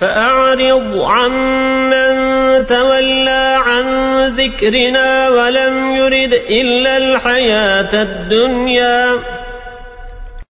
فأعرض عمن تولى عن ذكرنا ولم يرد إلا الحياة الدنيا.